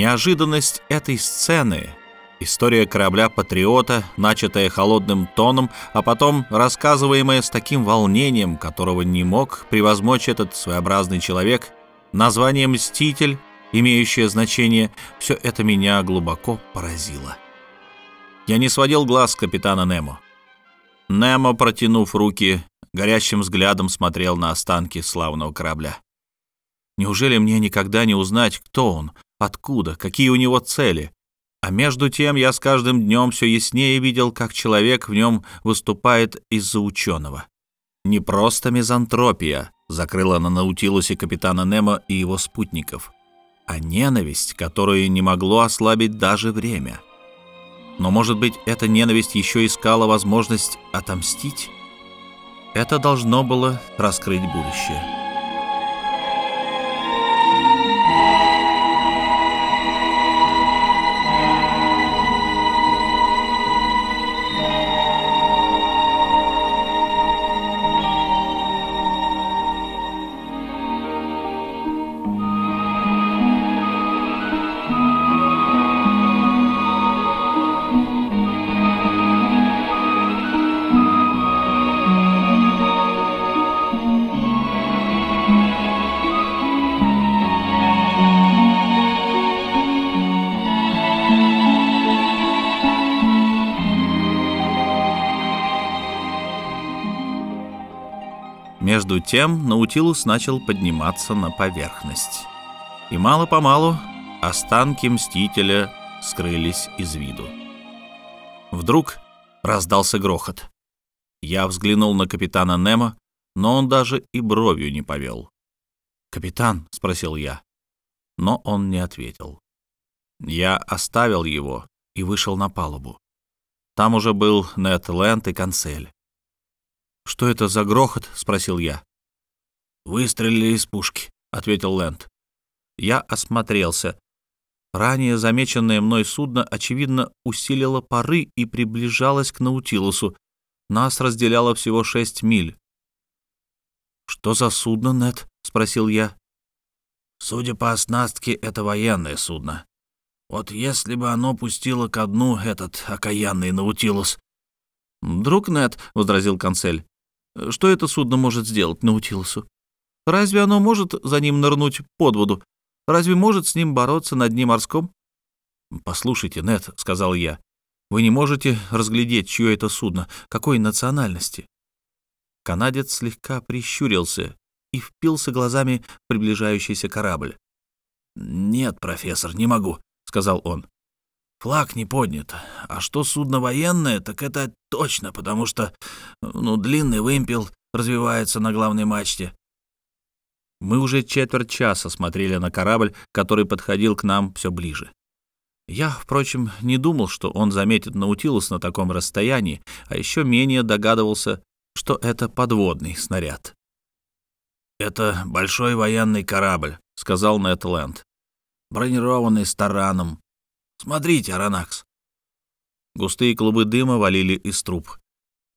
Неожиданность этой сцены, история корабля-патриота, начатая холодным тоном, а потом рассказываемая с таким волнением, которого не мог превозмочь этот своеобразный человек, название «Мститель», имеющее значение, все это меня глубоко поразило. Я не сводил глаз с капитана Немо. Немо, протянув руки, горящим взглядом смотрел на останки славного корабля. Неужели мне никогда не узнать, кто он, откуда, какие у него цели? А между тем я с каждым днем все яснее видел, как человек в нем выступает из-за ученого. Не просто мизантропия закрыла на Наутилусе капитана Немо и его спутников, а ненависть, которую не могло ослабить даже время. Но, может быть, эта ненависть еще искала возможность отомстить? Это должно было раскрыть будущее. Между тем Наутилус начал подниматься на поверхность. И мало-помалу останки Мстителя скрылись из виду. Вдруг раздался грохот. Я взглянул на капитана Немо, но он даже и бровью не повел. «Капитан?» — спросил я. Но он не ответил. Я оставил его и вышел на палубу. Там уже был Нед и Канцель. «Что это за грохот?» — спросил я. «Выстрелили из пушки», — ответил Лэнд. Я осмотрелся. Ранее замеченное мной судно, очевидно, усилило пары и приближалось к Наутилусу. Нас разделяло всего шесть миль. «Что за судно, Нет? спросил я. «Судя по оснастке, это военное судно. Вот если бы оно пустило ко дну этот окаянный Наутилус...» «Друг Нет, возразил консель, что это судно может сделать Наутилусу? Разве оно может за ним нырнуть под воду? Разве может с ним бороться на дне морском? «Послушайте, Нет, сказал я, — «вы не можете разглядеть, чье это судно, какой национальности?» Канадец слегка прищурился и впился глазами в приближающийся корабль. «Нет, профессор, не могу», — сказал он. Флаг не поднят. А что судно военное, так это точно, потому что, ну, длинный вымпел развивается на главной мачте. Мы уже четверть часа смотрели на корабль, который подходил к нам все ближе. Я, впрочем, не думал, что он заметит Наутилус на таком расстоянии, а еще менее догадывался, что это подводный снаряд. «Это большой военный корабль», — сказал Нэтленд, «бронированный с Смотрите, Аронакс!» Густые клубы дыма валили из труб.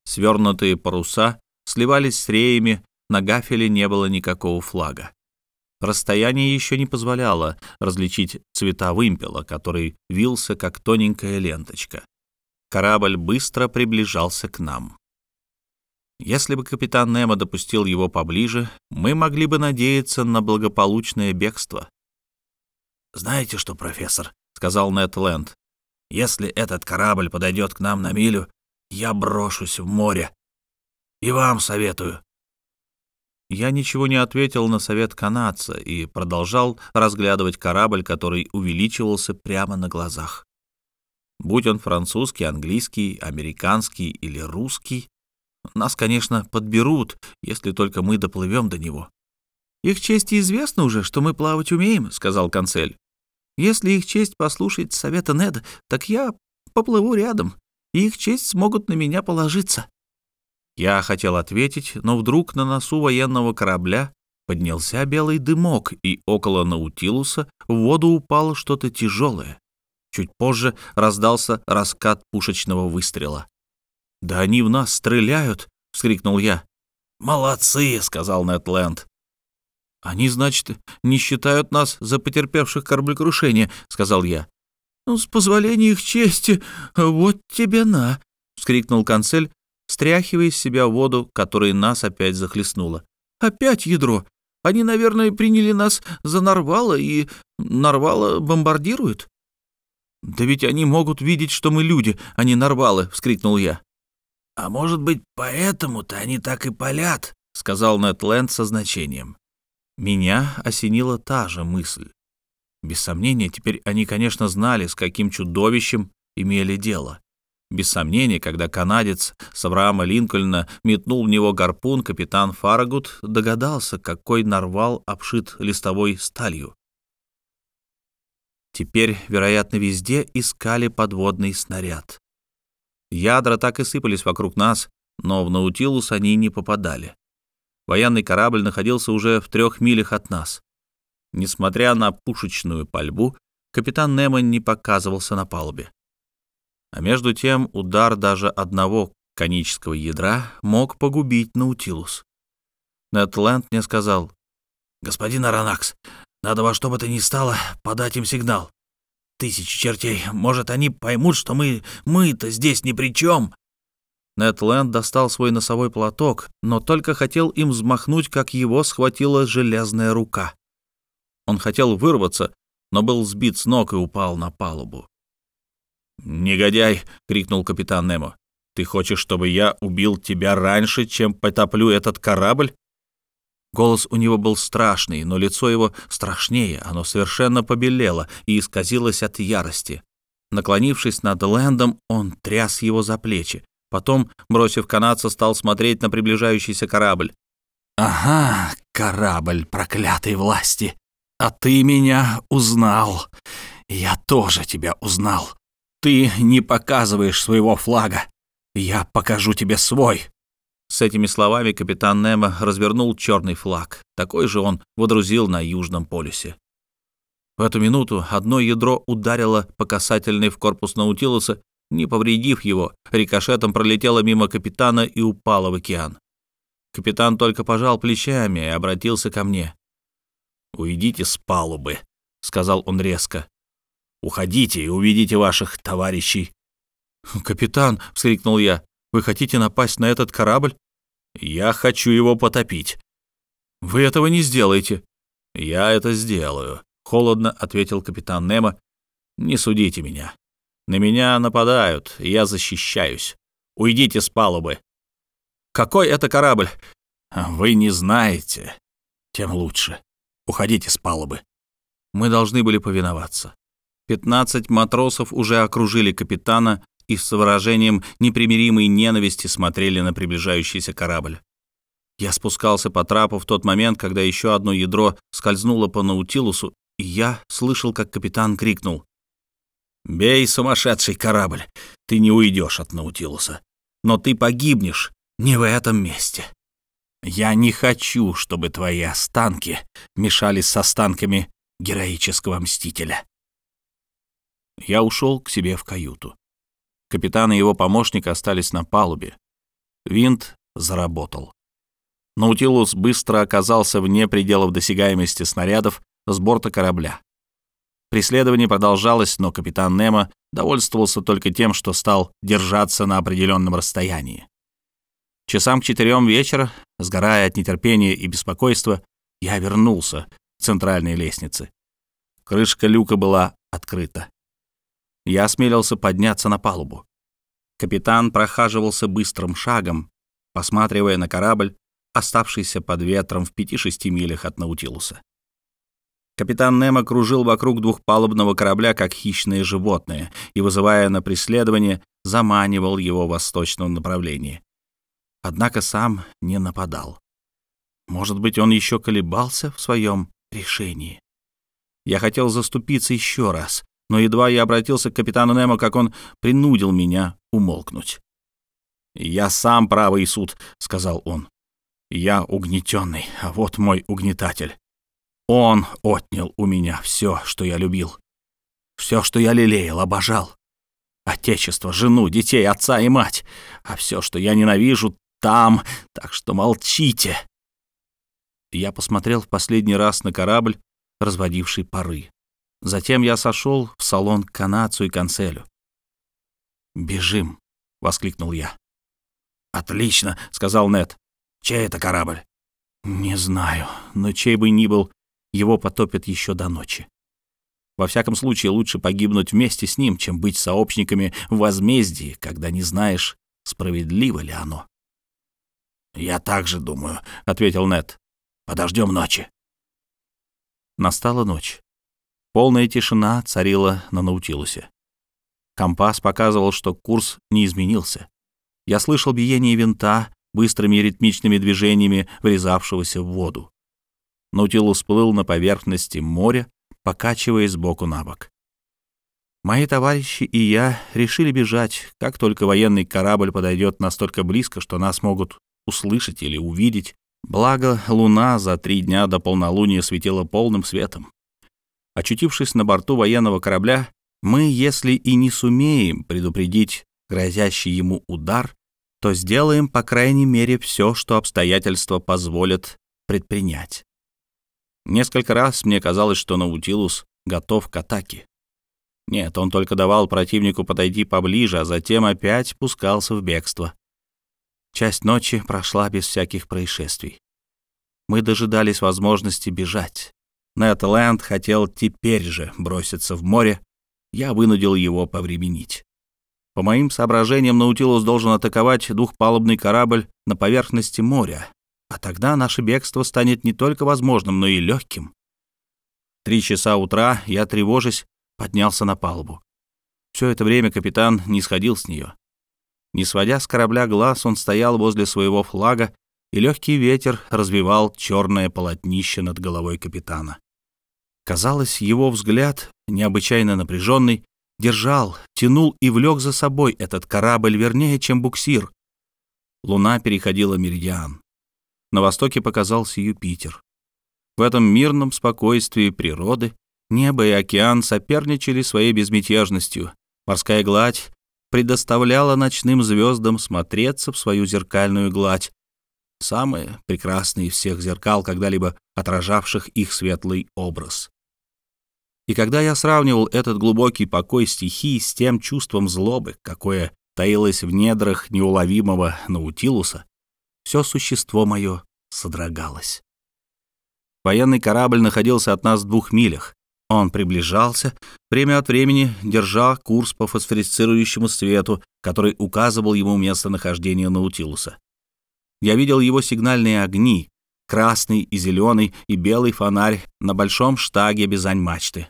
Свернутые паруса сливались с реями, на гафеле не было никакого флага. Расстояние еще не позволяло различить цвета вымпела, который вился, как тоненькая ленточка. Корабль быстро приближался к нам. Если бы капитан Немо допустил его поближе, мы могли бы надеяться на благополучное бегство. «Знаете что, профессор?» Сказал Нед Ленд. «Если этот корабль подойдет к нам на милю, я брошусь в море. И вам советую». Я ничего не ответил на совет канадца и продолжал разглядывать корабль, который увеличивался прямо на глазах. Будь он французский, английский, американский или русский, нас, конечно, подберут, если только мы доплывем до него. «Их чести известно уже, что мы плавать умеем», — сказал канцель. «Если их честь послушать совета Неда, так я поплыву рядом, и их честь смогут на меня положиться». Я хотел ответить, но вдруг на носу военного корабля поднялся белый дымок, и около Наутилуса в воду упало что-то тяжелое. Чуть позже раздался раскат пушечного выстрела. «Да они в нас стреляют!» — вскрикнул я. «Молодцы!» — сказал Нетленд. «Они, значит, не считают нас за потерпевших кораблекрушение», — сказал я. «Ну, с позволения их чести, вот тебе на!» — вскрикнул канцель, стряхивая из себя воду, которой нас опять захлестнуло. «Опять ядро! Они, наверное, приняли нас за Нарвала, и Нарвала бомбардируют?» «Да ведь они могут видеть, что мы люди, а не Нарвалы!» — вскрикнул я. «А может быть, поэтому-то они так и палят?» — сказал Нетленд со значением. Меня осенила та же мысль. Без сомнения, теперь они, конечно, знали, с каким чудовищем имели дело. Без сомнения, когда канадец с Авраама Линкольна метнул в него гарпун, капитан Фарагут догадался, какой нарвал обшит листовой сталью. Теперь, вероятно, везде искали подводный снаряд. Ядра так и сыпались вокруг нас, но в Наутилус они не попадали. Военный корабль находился уже в трех милях от нас. Несмотря на пушечную пальбу, капитан Немо не показывался на палубе. А между тем удар даже одного конического ядра мог погубить Наутилус. Нетленд мне сказал, «Господин Аронакс, надо во что бы то ни стало подать им сигнал. Тысячи чертей, может, они поймут, что мы, мы-то здесь ни при чем». Нетленд достал свой носовой платок, но только хотел им взмахнуть, как его схватила железная рука. Он хотел вырваться, но был сбит с ног и упал на палубу. «Негодяй!» — крикнул капитан Немо. «Ты хочешь, чтобы я убил тебя раньше, чем потоплю этот корабль?» Голос у него был страшный, но лицо его страшнее, оно совершенно побелело и исказилось от ярости. Наклонившись над Лэндом, он тряс его за плечи. Потом, бросив канадца, стал смотреть на приближающийся корабль. «Ага, корабль проклятой власти! А ты меня узнал! Я тоже тебя узнал!» Ты не показываешь своего флага. Я покажу тебе свой». С этими словами капитан Немо развернул черный флаг. Такой же он водрузил на Южном полюсе. В эту минуту одно ядро ударило по касательной в корпус Наутилуса, не повредив его, рикошетом пролетело мимо капитана и упало в океан. Капитан только пожал плечами и обратился ко мне. «Уйдите с палубы», — сказал он резко. Уходите и увидите ваших товарищей». «Капитан», — вскрикнул я, — «вы хотите напасть на этот корабль?» «Я хочу его потопить». «Вы этого не сделаете». «Я это сделаю», — холодно ответил капитан Немо. «Не судите меня. На меня нападают, и я защищаюсь. Уйдите с палубы». «Какой это корабль?» «Вы не знаете. Тем лучше. Уходите с палубы». Мы должны были повиноваться. Пятнадцать матросов уже окружили капитана и с выражением непримиримой ненависти смотрели на приближающийся корабль. Я спускался по трапу в тот момент, когда еще одно ядро скользнуло по Наутилусу, и я слышал, как капитан крикнул. «Бей, сумасшедший корабль! Ты не уйдешь от Наутилуса. Но ты погибнешь не в этом месте. Я не хочу, чтобы твои останки мешались с останками героического мстителя». Я ушел к себе в каюту. Капитан и его помощник остались на палубе. Винт заработал. Наутилус быстро оказался вне пределов досягаемости снарядов с борта корабля. Преследование продолжалось, но капитан Немо довольствовался только тем, что стал держаться на определенном расстоянии. Часам к четырем вечера, сгорая от нетерпения и беспокойства, я вернулся к центральной лестнице. Крышка люка была открыта. Я осмелился подняться на палубу. Капитан прохаживался быстрым шагом. посматривая на корабль, оставшийся под ветром в пяти-шести милях от Наутилуса. Капитан Немо кружил вокруг двухпалубного корабля, как хищное животное, и, вызывая на преследование, заманивал его в восточном направлении. Однако сам не нападал. Может быть, он еще колебался в своем решении. Я хотел заступиться еще раз, но едва я обратился к капитану Немо, как он принудил меня умолкнуть. «Я сам правый суд», — сказал он. «Я угнетенный, а вот мой угнетатель. Он отнял у меня все, что я любил, все, что я лелеял, обожал. Отечество, жену, детей, отца и мать. А все, что я ненавижу, там, так что молчите». Я посмотрел в последний раз на корабль, разводивший пары. Затем я сошел в салон к канадцу и канцелю. «Бежим!» — воскликнул я. «Отлично!» — сказал Нед. «Чей это корабль?» «Не знаю, но чей бы ни был, его потопят еще до ночи. Во всяком случае, лучше погибнуть вместе с ним, чем быть сообщниками в возмездии, когда не знаешь, справедливо ли оно». «Я так же думаю», — ответил Нед. «Подождем ночи». Настала ночь. Полная тишина царила на Наутилусе. Компас показывал, что курс не изменился. Я слышал биение винта быстрыми ритмичными движениями врезавшегося в воду. Наутилус плыл на поверхности моря, покачиваясь сбоку на бок. Мои товарищи и я решили бежать, как только военный корабль подойдет настолько близко, что нас могут услышать или увидеть. Благо, луна за три дня до полнолуния светила полным светом. Очутившись на борту военного корабля, мы, если и не сумеем предупредить грозящий ему удар, то сделаем, по крайней мере, все, что обстоятельства позволят предпринять. Несколько раз мне казалось, что Наутилус готов к атаке. Нет, он только давал противнику подойти поближе, а затем опять пускался в бегство. Часть ночи прошла без всяких происшествий. Мы дожидались возможности бежать. Лэнд хотел теперь же броситься в море, я вынудил его повременить. По моим соображениям, Наутилус должен атаковать двухпалубный корабль на поверхности моря, а тогда наше бегство станет не только возможным, но и легким. Три часа утра я, тревожась, поднялся на палубу. Все это время капитан не сходил с нее. Не сводя с корабля глаз, он стоял возле своего флага, и легкий ветер развивал черное полотнище над головой капитана. Казалось, его взгляд, необычайно напряженный, держал, тянул и влек за собой этот корабль вернее, чем буксир. Луна переходила меридиан. На востоке показался Юпитер. В этом мирном спокойствии природы небо и океан соперничали своей безмятежностью. Морская гладь предоставляла ночным звездам смотреться в свою зеркальную гладь, самое прекрасное из всех зеркал, когда-либо отражавших их светлый образ. И когда я сравнивал этот глубокий покой стихий с тем чувством злобы, какое таилось в недрах неуловимого Наутилуса, все существо мое содрогалось. Военный корабль находился от нас в двух милях. Он приближался, время от времени держа курс по фосфорицирующему свету, который указывал ему местонахождение Наутилуса. Я видел его сигнальные огни, красный и зеленый и белый фонарь на большом штаге без мачты.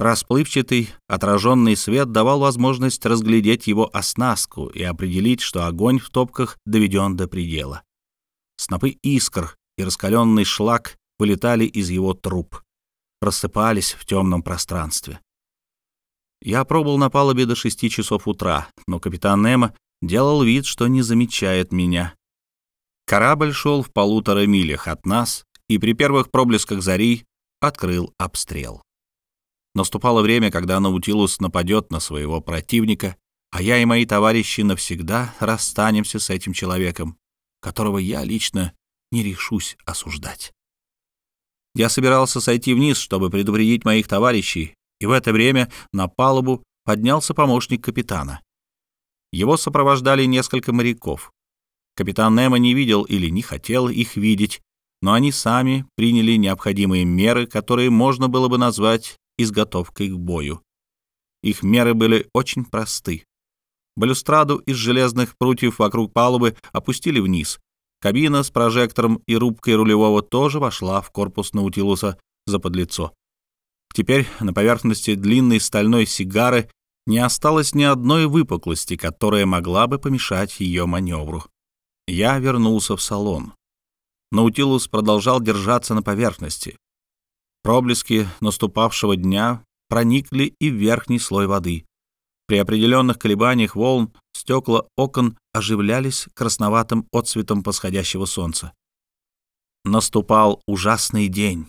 Расплывчатый, отраженный свет давал возможность разглядеть его оснастку и определить, что огонь в топках доведен до предела. Снопы искр и раскаленный шлак вылетали из его труб, рассыпались в темном пространстве. Я пробыл на палубе до шести часов утра, но капитан Немо делал вид, что не замечает меня. Корабль шел в полутора милях от нас и при первых проблесках зари открыл обстрел. Наступало время, когда Наутилус нападет на своего противника, а я и мои товарищи навсегда расстанемся с этим человеком, которого я лично не решусь осуждать. Я собирался сойти вниз, чтобы предупредить моих товарищей, и в это время на палубу поднялся помощник капитана. Его сопровождали несколько моряков. Капитан Немо не видел или не хотел их видеть, но они сами приняли необходимые меры, которые можно было бы назвать изготовкой к бою. Их меры были очень просты. Балюстраду из железных прутьев вокруг палубы опустили вниз. Кабина с прожектором и рубкой рулевого тоже вошла в корпус Наутилуса за подлицо. Теперь на поверхности длинной стальной сигары не осталось ни одной выпуклости, которая могла бы помешать ее маневру. Я вернулся в салон. Наутилус продолжал держаться на поверхности. Проблески наступавшего дня проникли и в верхний слой воды. При определенных колебаниях волн стекла окон оживлялись красноватым отцветом восходящего солнца. Наступал ужасный день,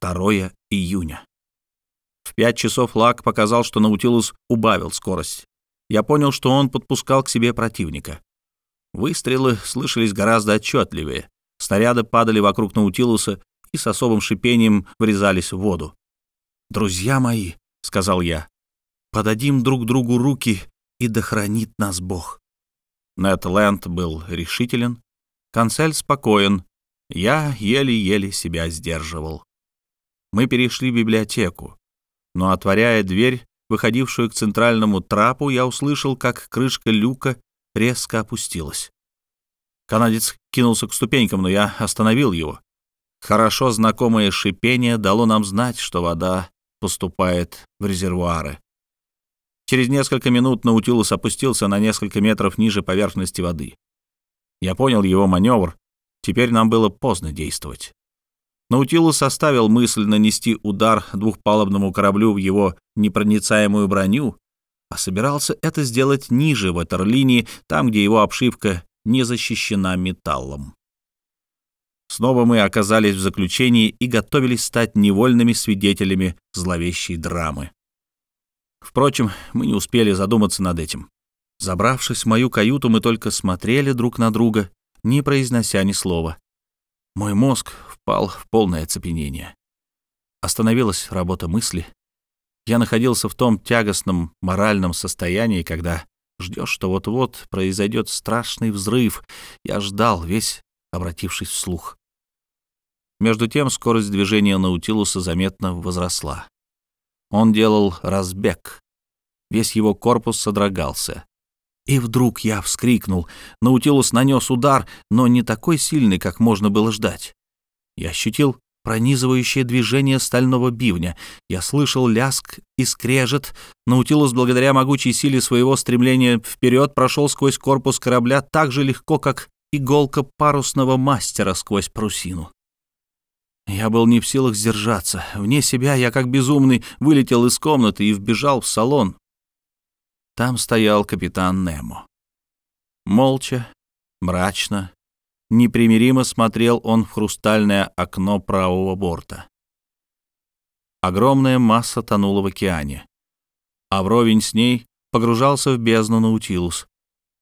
2 июня. В пять часов лак показал, что Наутилус убавил скорость. Я понял, что он подпускал к себе противника. Выстрелы слышались гораздо отчетливее. Снаряды падали вокруг Наутилуса и с особым шипением врезались в воду. «Друзья мои», — сказал я, — «подадим друг другу руки, и дохранит нас Бог». Нед Лэнд был решителен, Консель спокоен, я еле-еле себя сдерживал. Мы перешли в библиотеку но, отворяя дверь, выходившую к центральному трапу, я услышал, как крышка люка резко опустилась. Канадец кинулся к ступенькам, но я остановил его. Хорошо знакомое шипение дало нам знать, что вода поступает в резервуары. Через несколько минут Наутилус опустился на несколько метров ниже поверхности воды. Я понял его маневр. Теперь нам было поздно действовать. Наутилус оставил мысль нанести удар двухпалубному кораблю в его непроницаемую броню, а собирался это сделать ниже ватерлинии, там, где его обшивка не защищена металлом. Снова мы оказались в заключении и готовились стать невольными свидетелями зловещей драмы. Впрочем, мы не успели задуматься над этим. Забравшись в мою каюту, мы только смотрели друг на друга, не произнося ни слова. Мой мозг впал в полное оцепенение. Остановилась работа мысли. Я находился в том тягостном моральном состоянии, когда ждешь, что вот-вот произойдет страшный взрыв. Я ждал, весь обратившись вслух. Между тем скорость движения Наутилуса заметно возросла. Он делал разбег. Весь его корпус содрогался. И вдруг я вскрикнул. Наутилус нанес удар, но не такой сильный, как можно было ждать. Я ощутил пронизывающее движение стального бивня. Я слышал ляск и скрежет. Наутилус, благодаря могучей силе своего стремления вперед, прошел сквозь корпус корабля так же легко, как иголка парусного мастера сквозь парусину. Я был не в силах сдержаться. Вне себя я, как безумный, вылетел из комнаты и вбежал в салон. Там стоял капитан Немо. Молча, мрачно, непримиримо смотрел он в хрустальное окно правого борта. Огромная масса тонула в океане, а вровень с ней погружался в бездну Наутилус,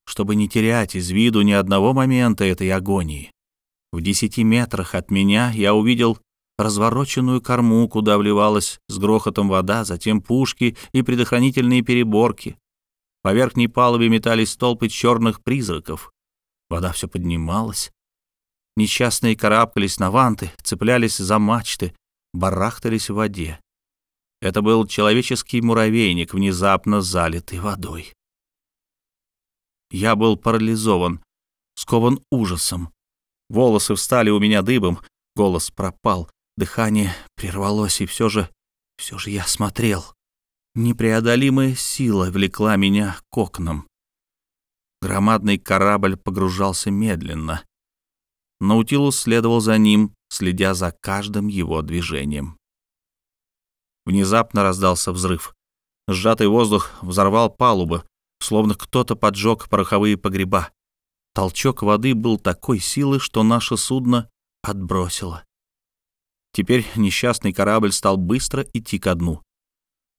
чтобы не терять из виду ни одного момента этой агонии. В десяти метрах от меня я увидел развороченную корму, куда вливалась с грохотом вода, затем пушки и предохранительные переборки, по верхней палубе метались столпы черных призраков. Вода все поднималась. Несчастные карабкались на ванты, цеплялись за мачты, барахтались в воде. Это был человеческий муравейник, внезапно залитый водой. Я был парализован, скован ужасом. Волосы встали у меня дыбом, голос пропал, дыхание прервалось, и все же, все же я смотрел. Непреодолимая сила влекла меня к окнам. Громадный корабль погружался медленно. Наутилус следовал за ним, следя за каждым его движением. Внезапно раздался взрыв. Сжатый воздух взорвал палубы, словно кто-то поджег пороховые погреба. Толчок воды был такой силы, что наше судно отбросило. Теперь несчастный корабль стал быстро идти ко дну.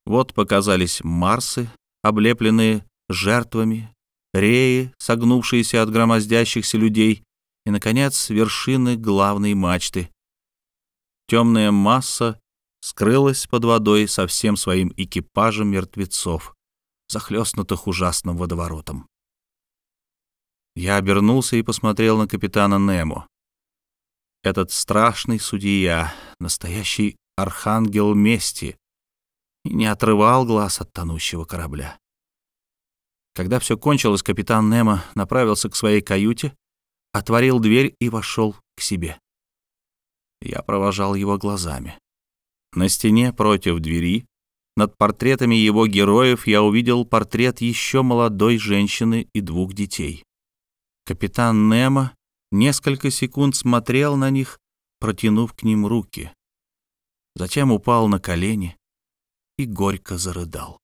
Вот показались Марсы, облепленные жертвами, реи, согнувшиеся от громоздящихся людей, и, наконец, вершины главной мачты. Темная масса скрылась под водой со всем своим экипажем мертвецов, захлестнутых ужасным водоворотом. Я обернулся и посмотрел на капитана Немо. Этот страшный судья, настоящий архангел мести, не отрывал глаз от тонущего корабля. Когда все кончилось, капитан Немо направился к своей каюте, отворил дверь и вошел к себе. Я провожал его глазами. На стене против двери, над портретами его героев, я увидел портрет еще молодой женщины и двух детей. Капитан Немо несколько секунд смотрел на них, протянув к ним руки. Затем упал на колени и горько зарыдал.